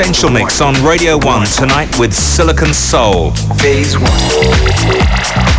Essential Mix on Radio 1 tonight with Silicone Soul. Phase 1.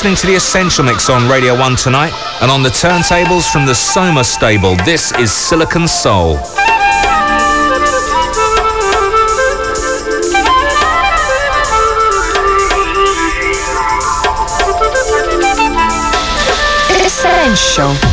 Listening to the Essential Mix on Radio 1 tonight, and on the turntables from the Soma stable, this is Silicone Soul. Essential.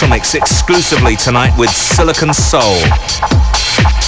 Essential Mix exclusively tonight with Silicone Soul.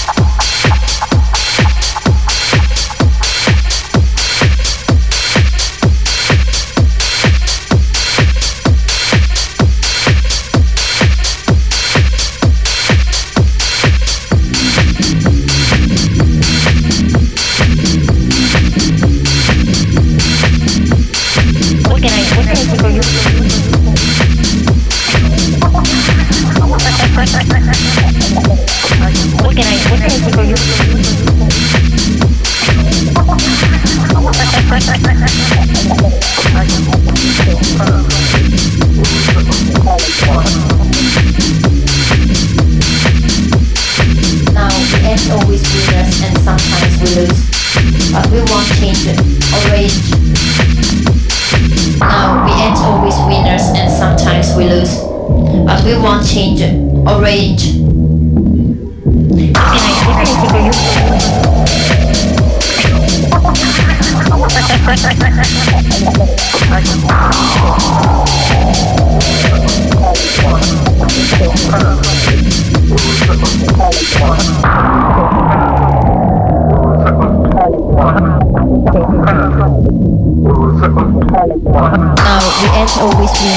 Down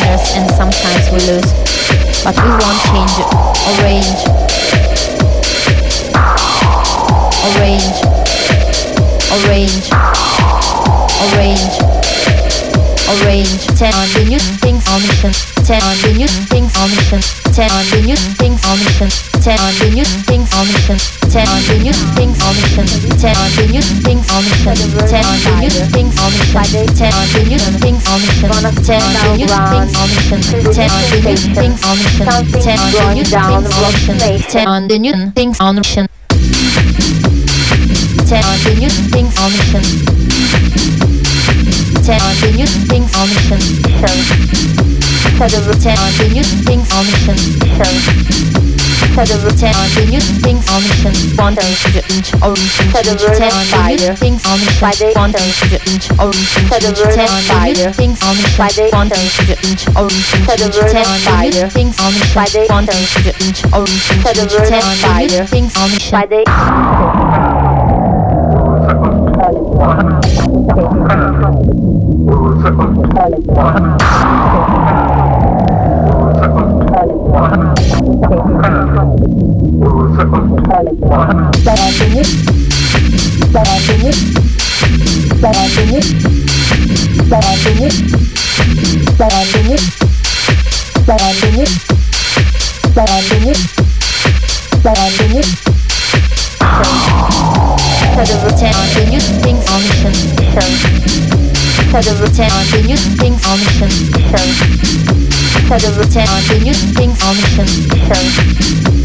Ten on the new things on mission. Ten on the new things on mission. Ten on the new things on mission. Ten on the new things on mission. Ten on the new things on mission. One inch orange. Ten on the new things on mission. One inch orange. Ten on the new things on mission. One inch orange. Ten on the new things on mission. One inch orange. Ten on the new things on mission. the new things on the ten on the new things on mission. For the ten on the new things on mission. For the ten on the new things on mission. For the ten on the new things on mission. For the ten on the new things on mission. Ten on the new things on Daraldınız. Daraldınız. Daraldınız. Daraldınız. Daraldınız. Daraldınız. Daraldınız. Daraldınız. Daraldınız. Things on mission. Daraldınız. Things on mission. Daraldınız. Things on mission.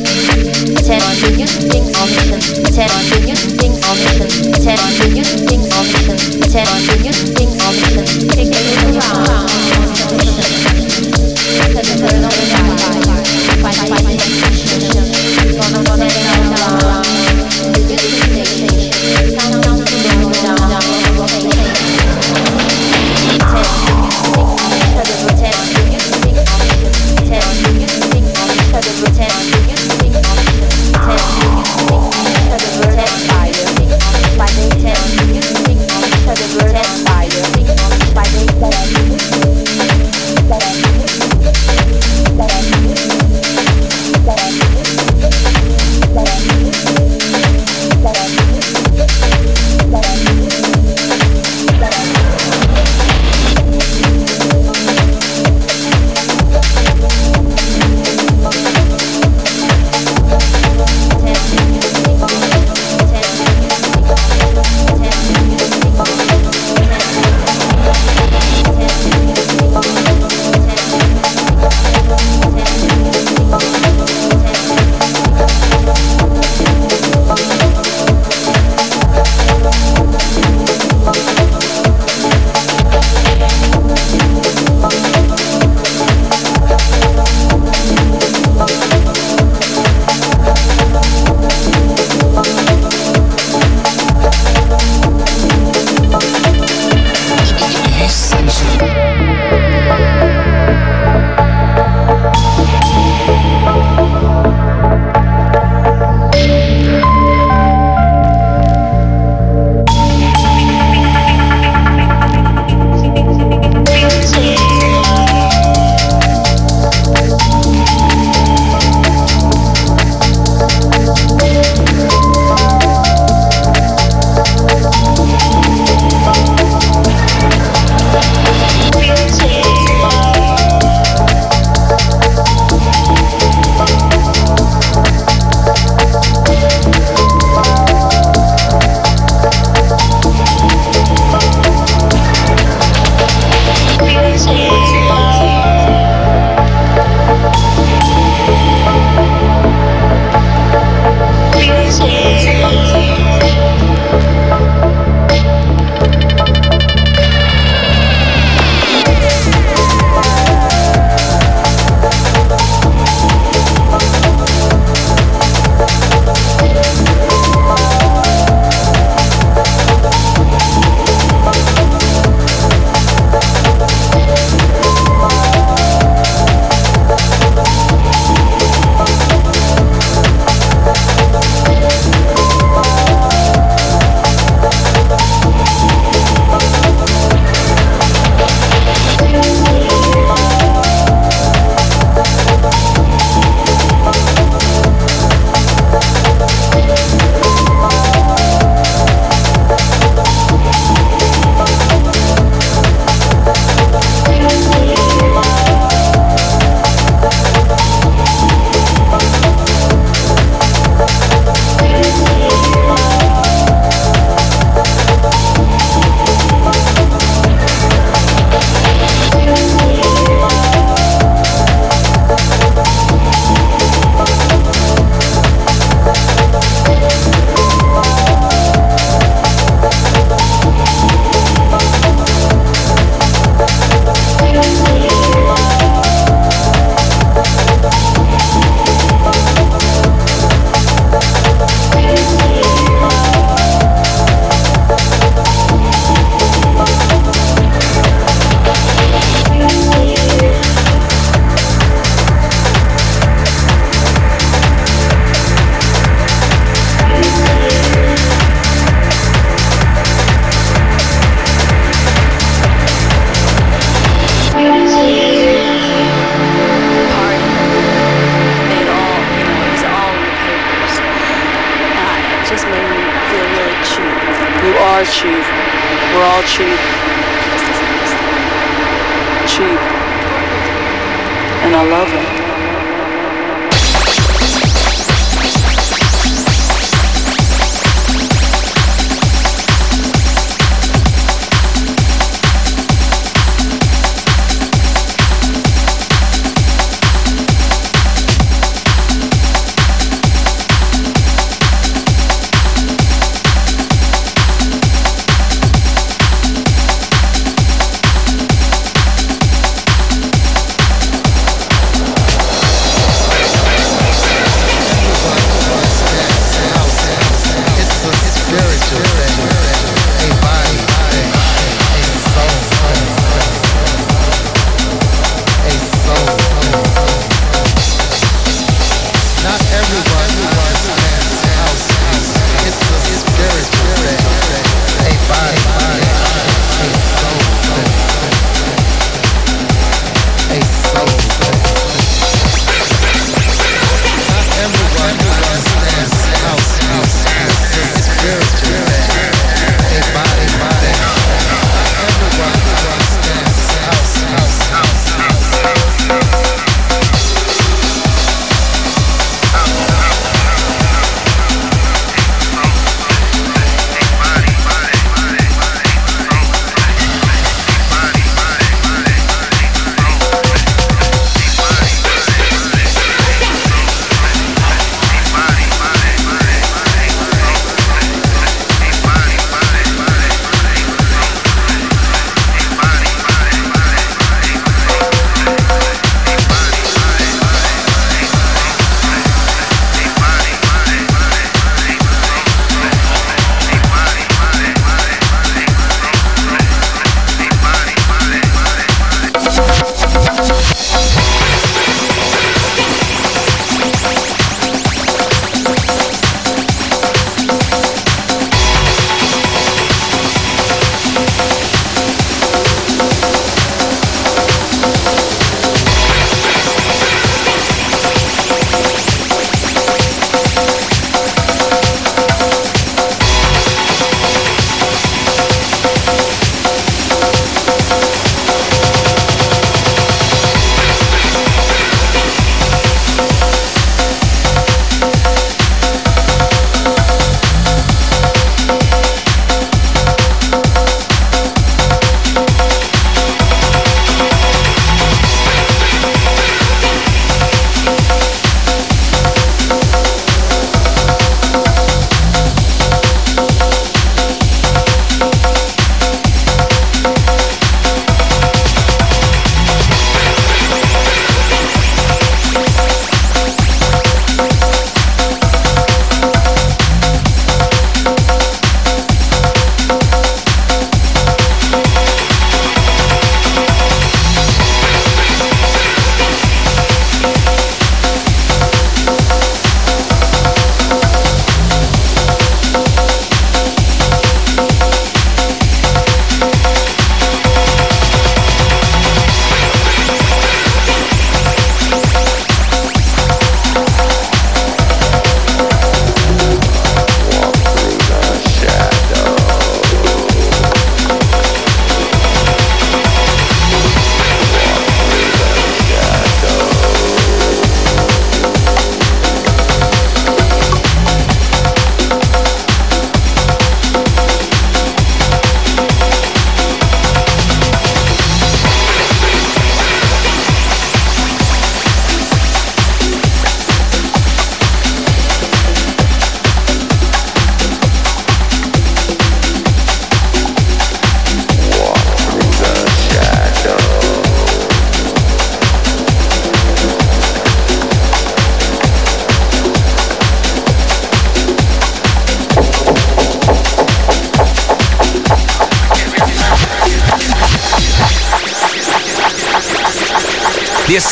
the new things on. Ten on the new things on. Take a look around.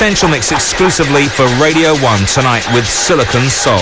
Essential Mix exclusively for Radio 1 tonight with Silicone Soul.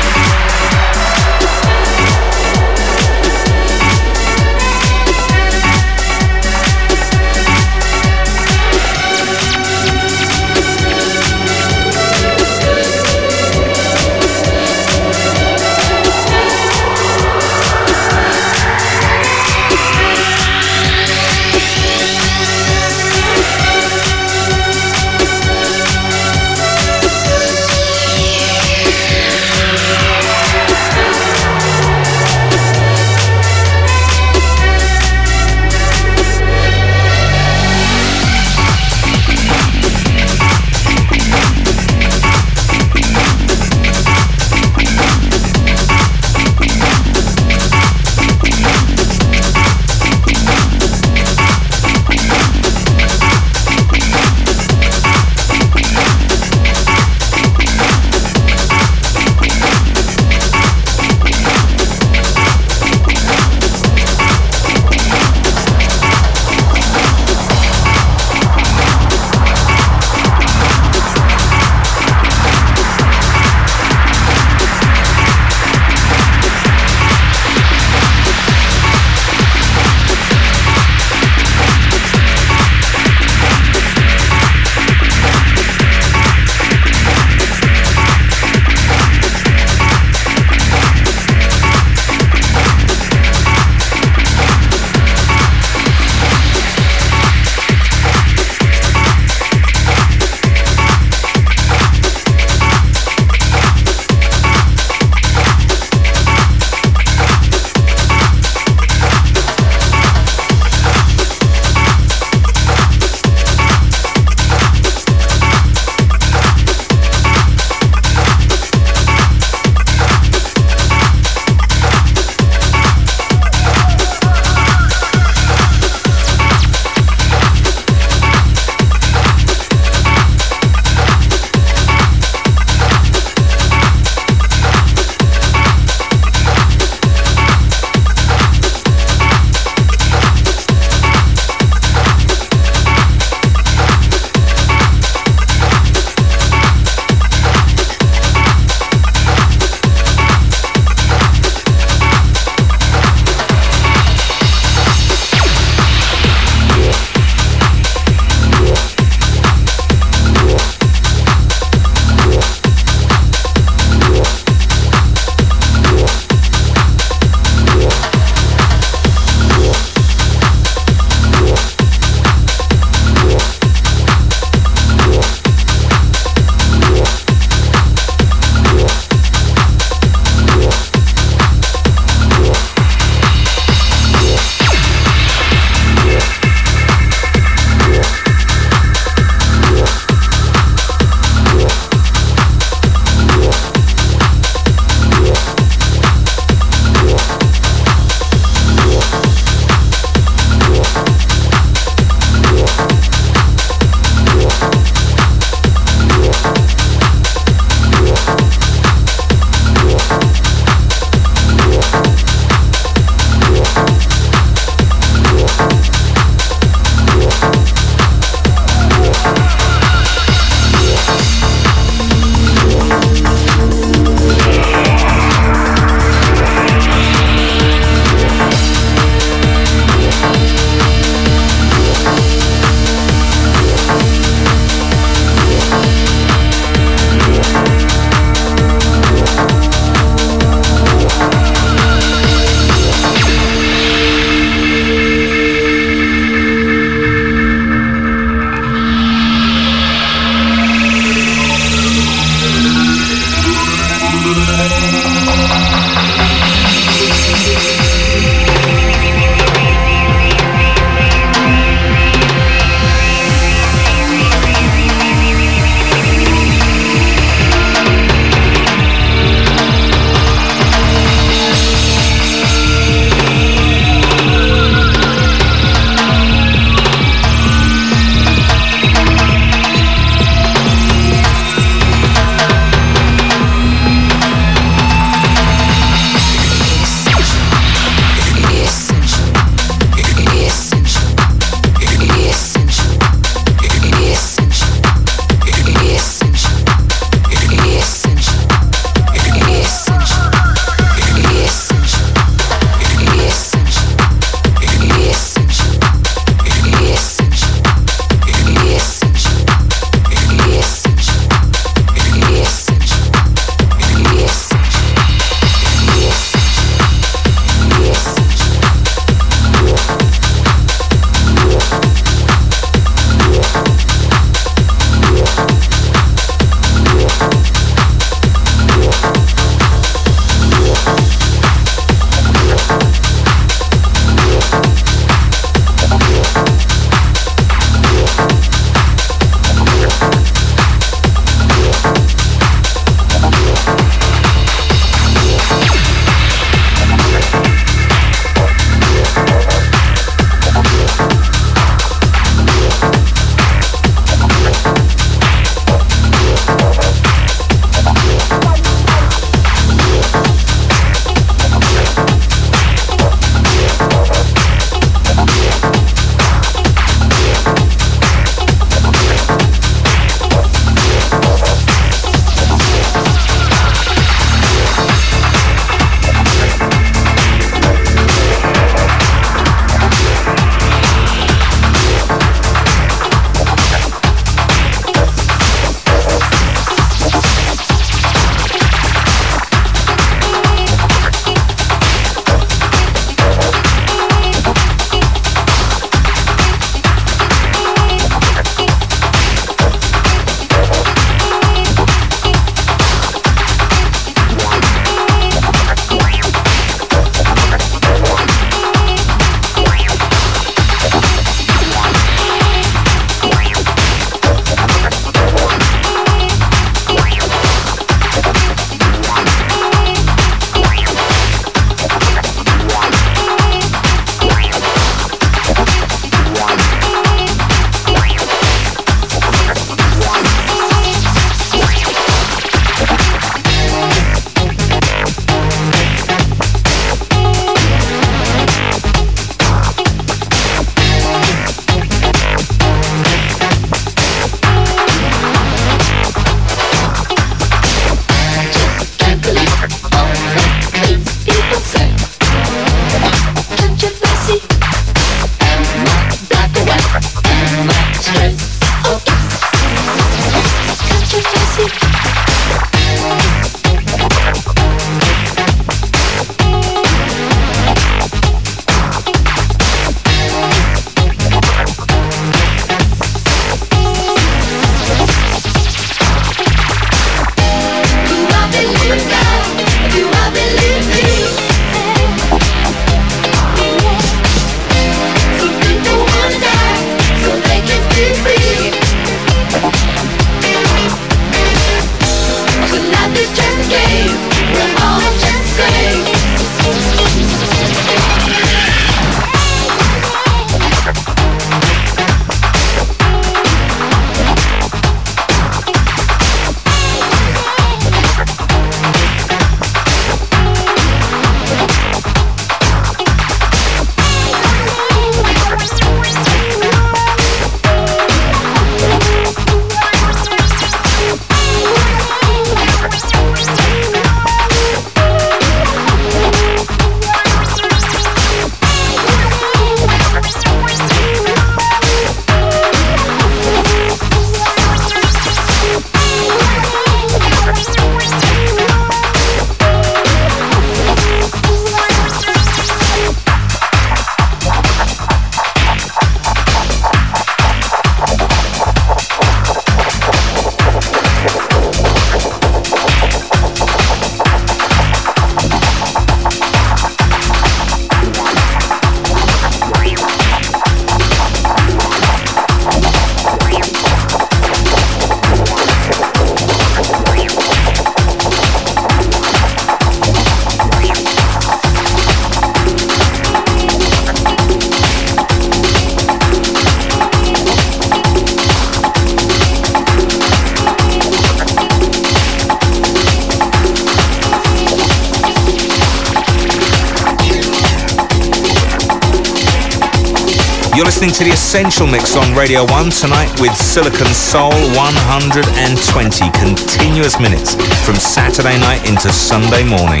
Essential Mix on Radio 1 tonight with Silicone Soul 120 continuous minutes from Saturday night into Sunday morning.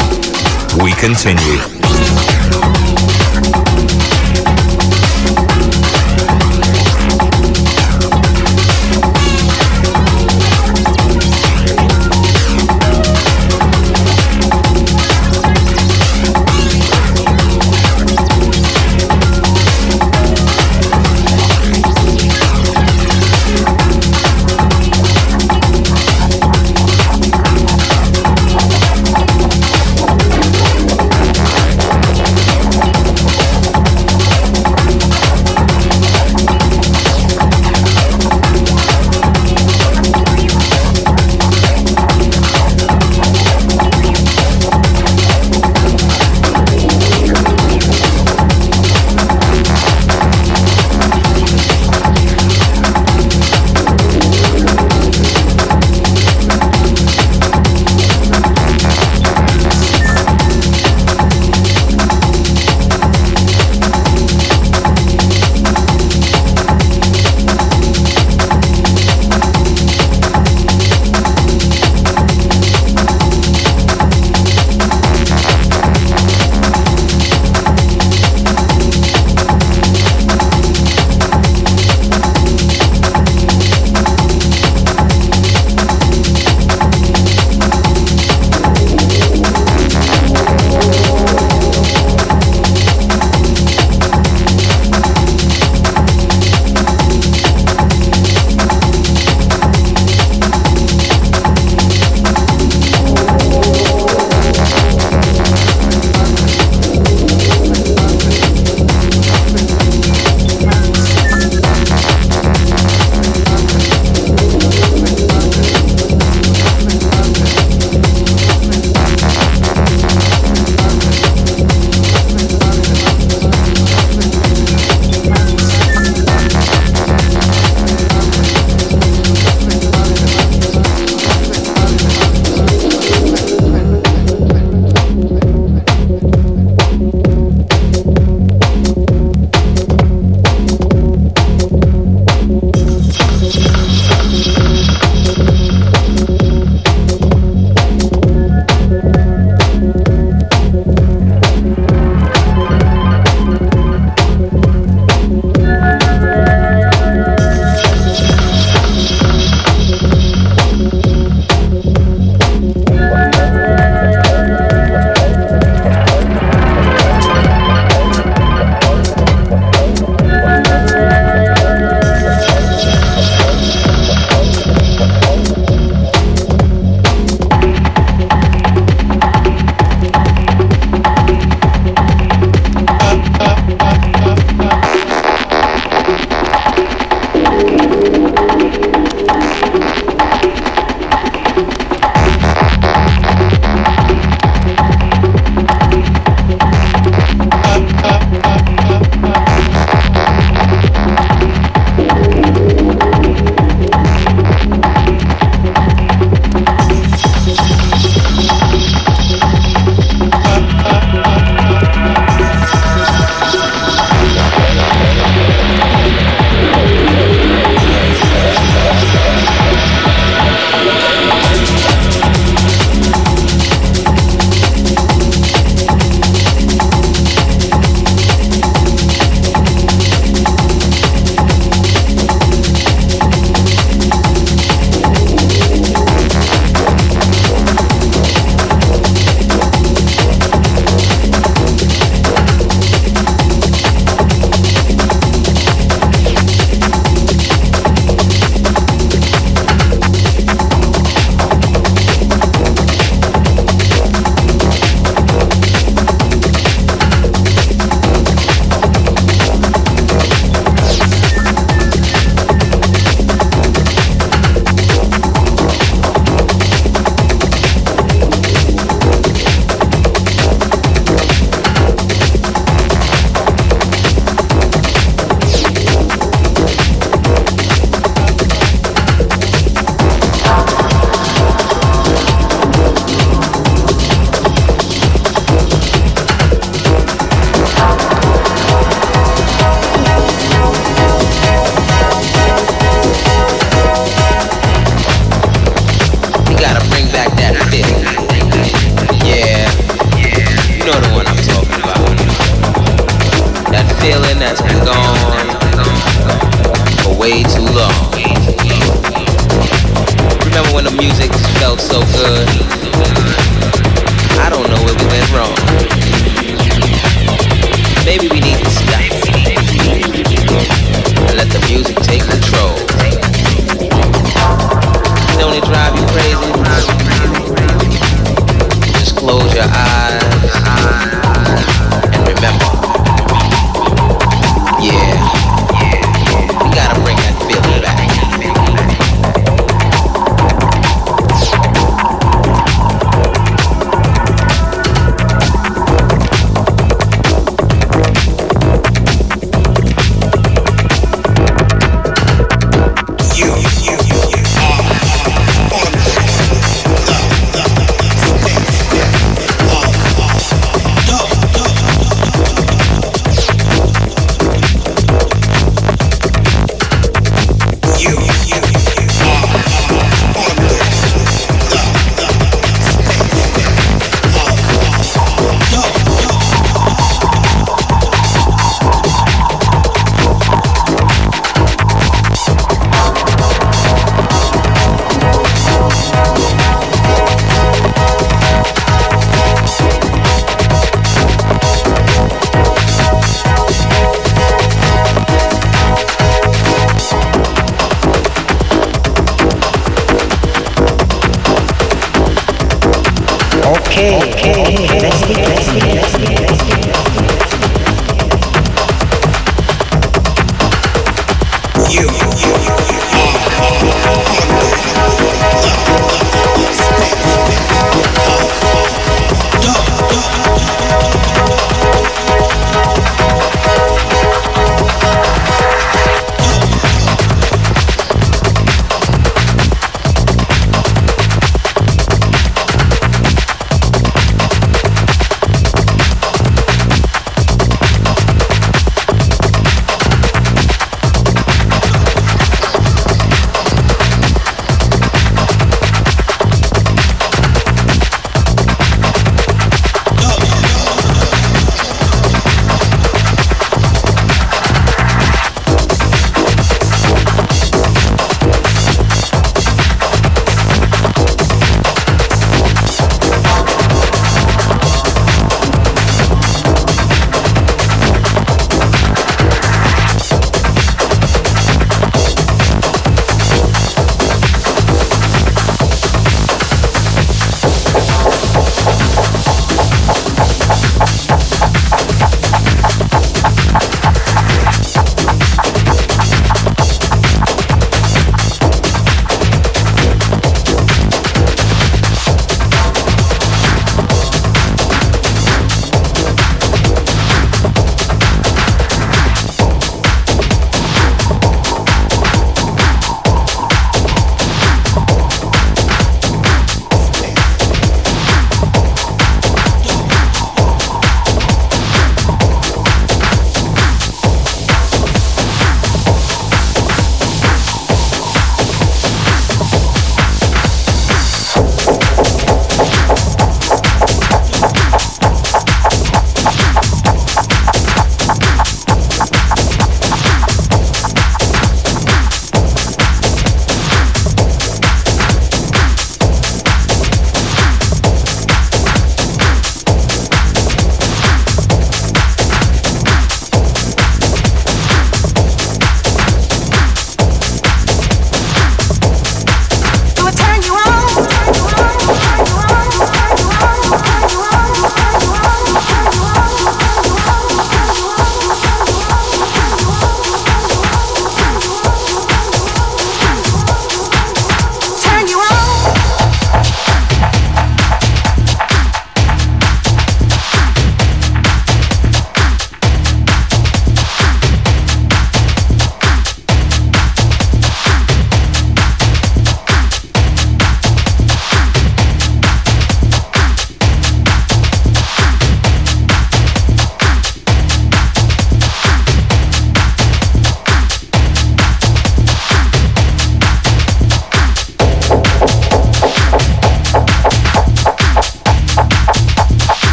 We continue.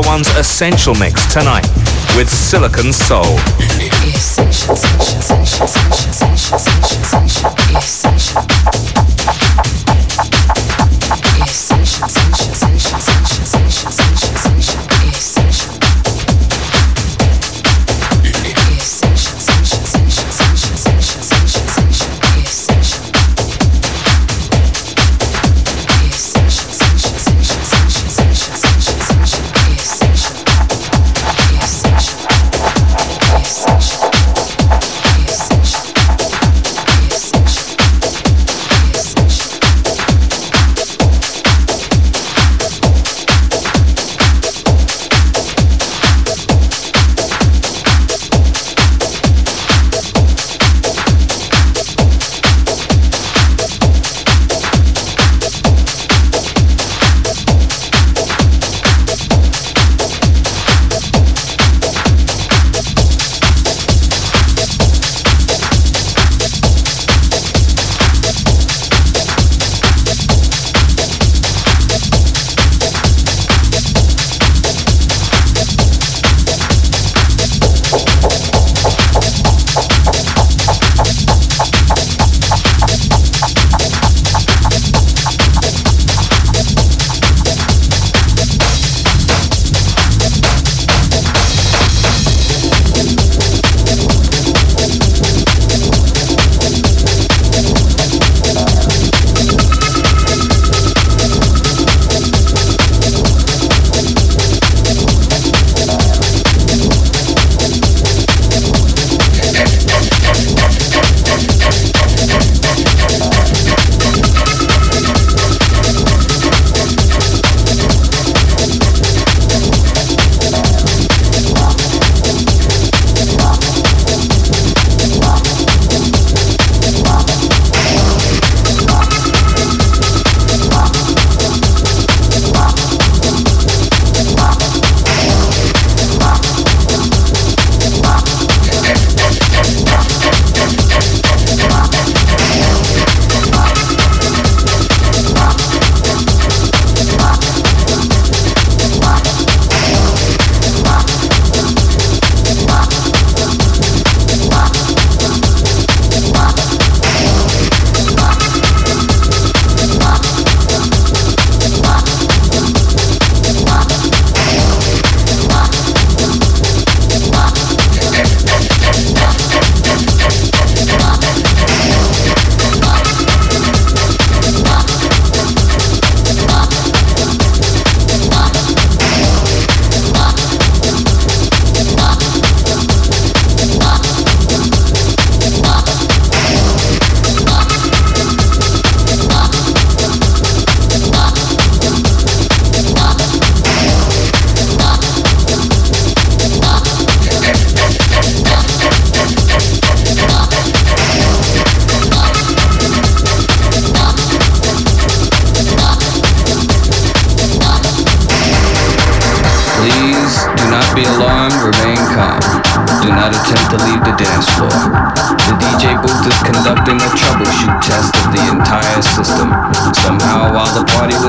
Radio 1's Essential Mix tonight with Silicone Soul. Essential, essential, essential,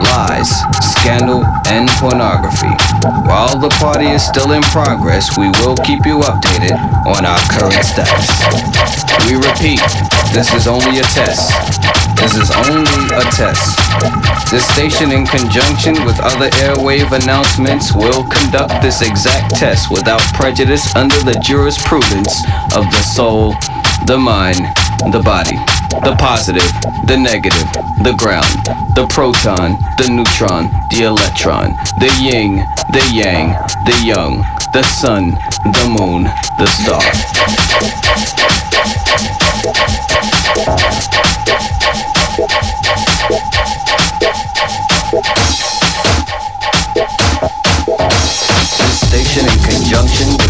lies, scandal, and pornography. While the party is still in progress, we will keep you updated on our current status. We repeat, this is only a test. This is only a test. This station, in conjunction with other airwave announcements, will conduct this exact test without prejudice under the jurisprudence of the soul, the mind, the body, the positive, the negative, the ground, the proton, the neutron, the electron, the yin, the yang, the young, the sun, the moon, the star. Station in conjunction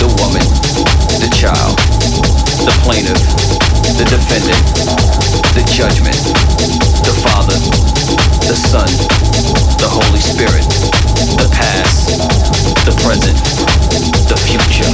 the woman, the child, the plaintiff, the defendant, the judgment, the father, the son, the Holy Spirit, the past, the present, the future.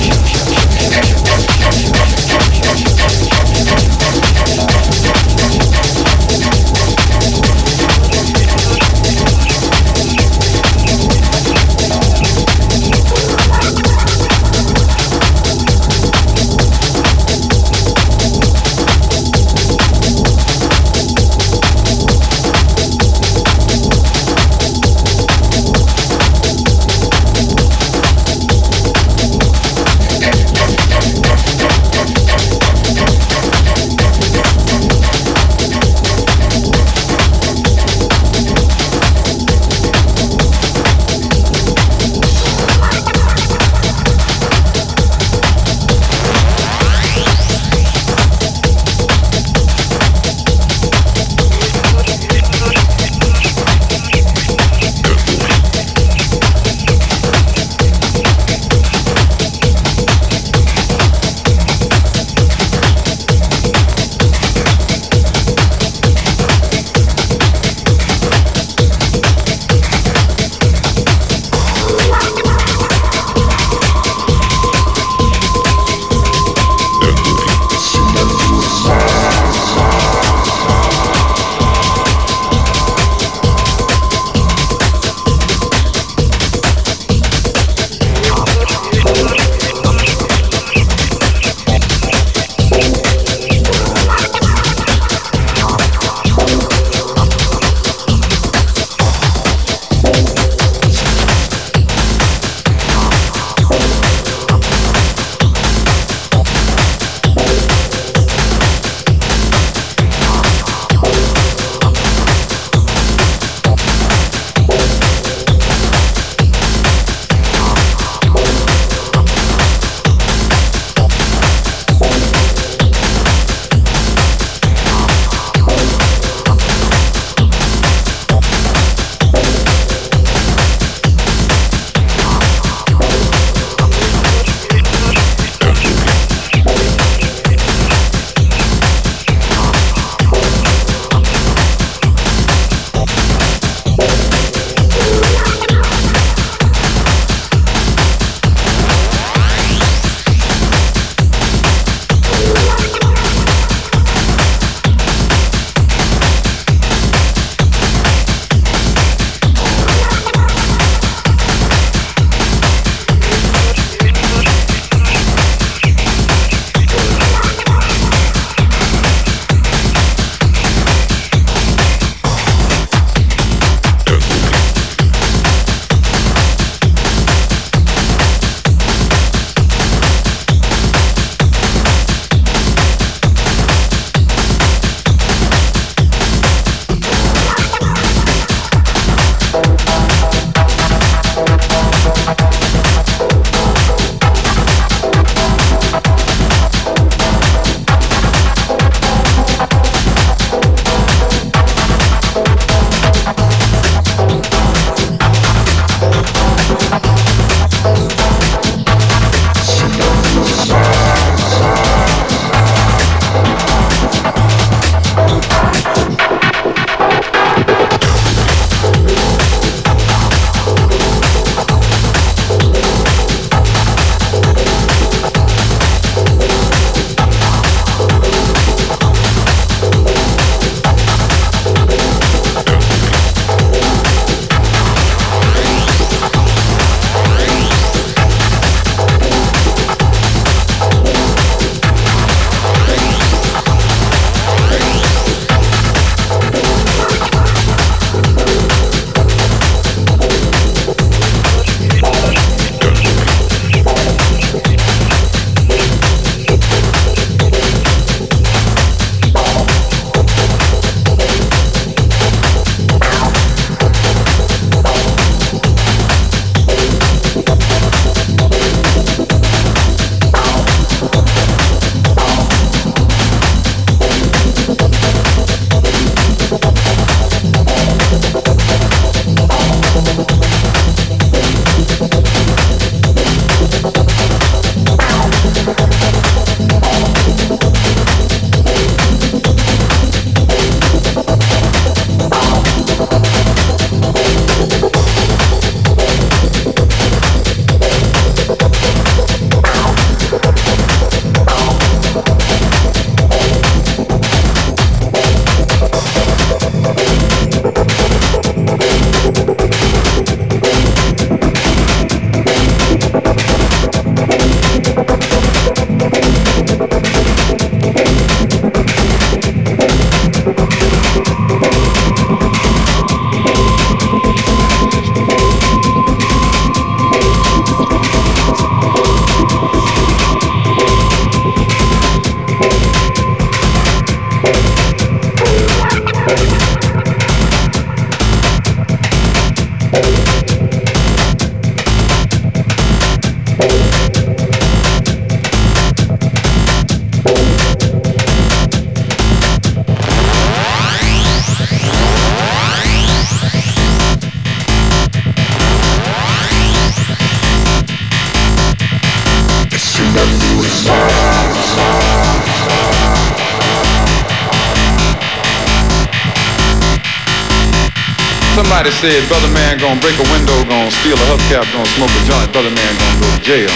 Said, brother man gonna break a window, gonna steal a hubcap, gonna smoke a joint, brother man gonna go to jail.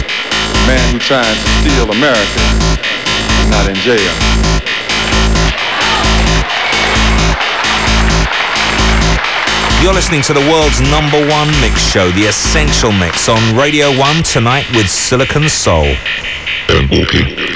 The man who tried to steal America is not in jail. You're listening to the world's number one mix show, The Essential Mix, on Radio 1 tonight with Silicone Soul. And walking.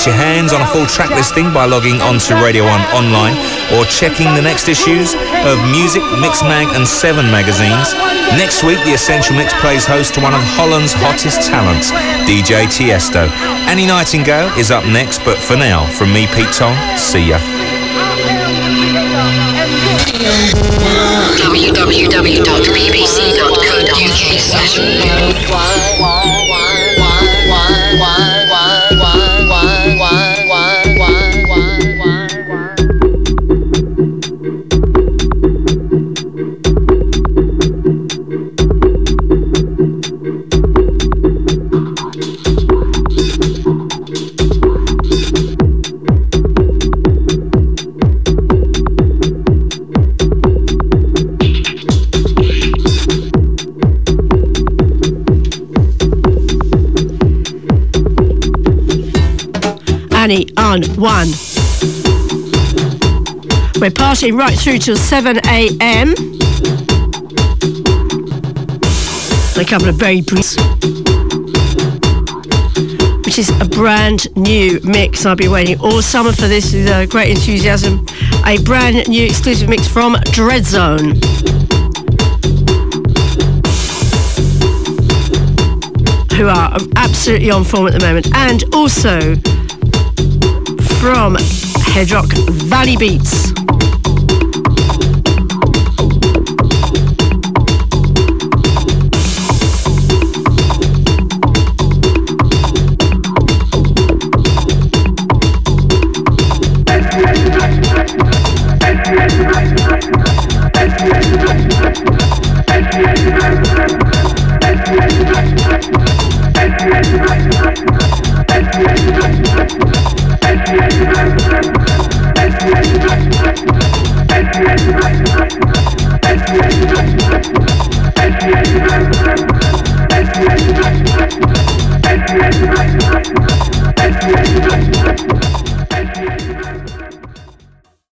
Get your hands on a full track listing by logging onto Radio 1 online or checking the next issues of Muzik, Mix Mag and Seven magazines. Next week, the Essential Mix plays host to one of Holland's hottest talents, DJ Tiesto. Annie Nightingale is up next, but for now, from me, Pete Tong, see ya www.bbc.co.uk slash one. We're partying right through till 7 a.m. A couple of brief, which is a brand new mix. I've been waiting all summer for this with uh, great enthusiasm. A brand new exclusive mix from Dreadzone. Who are absolutely on form at the moment, and also from Hedrock Valley Beats.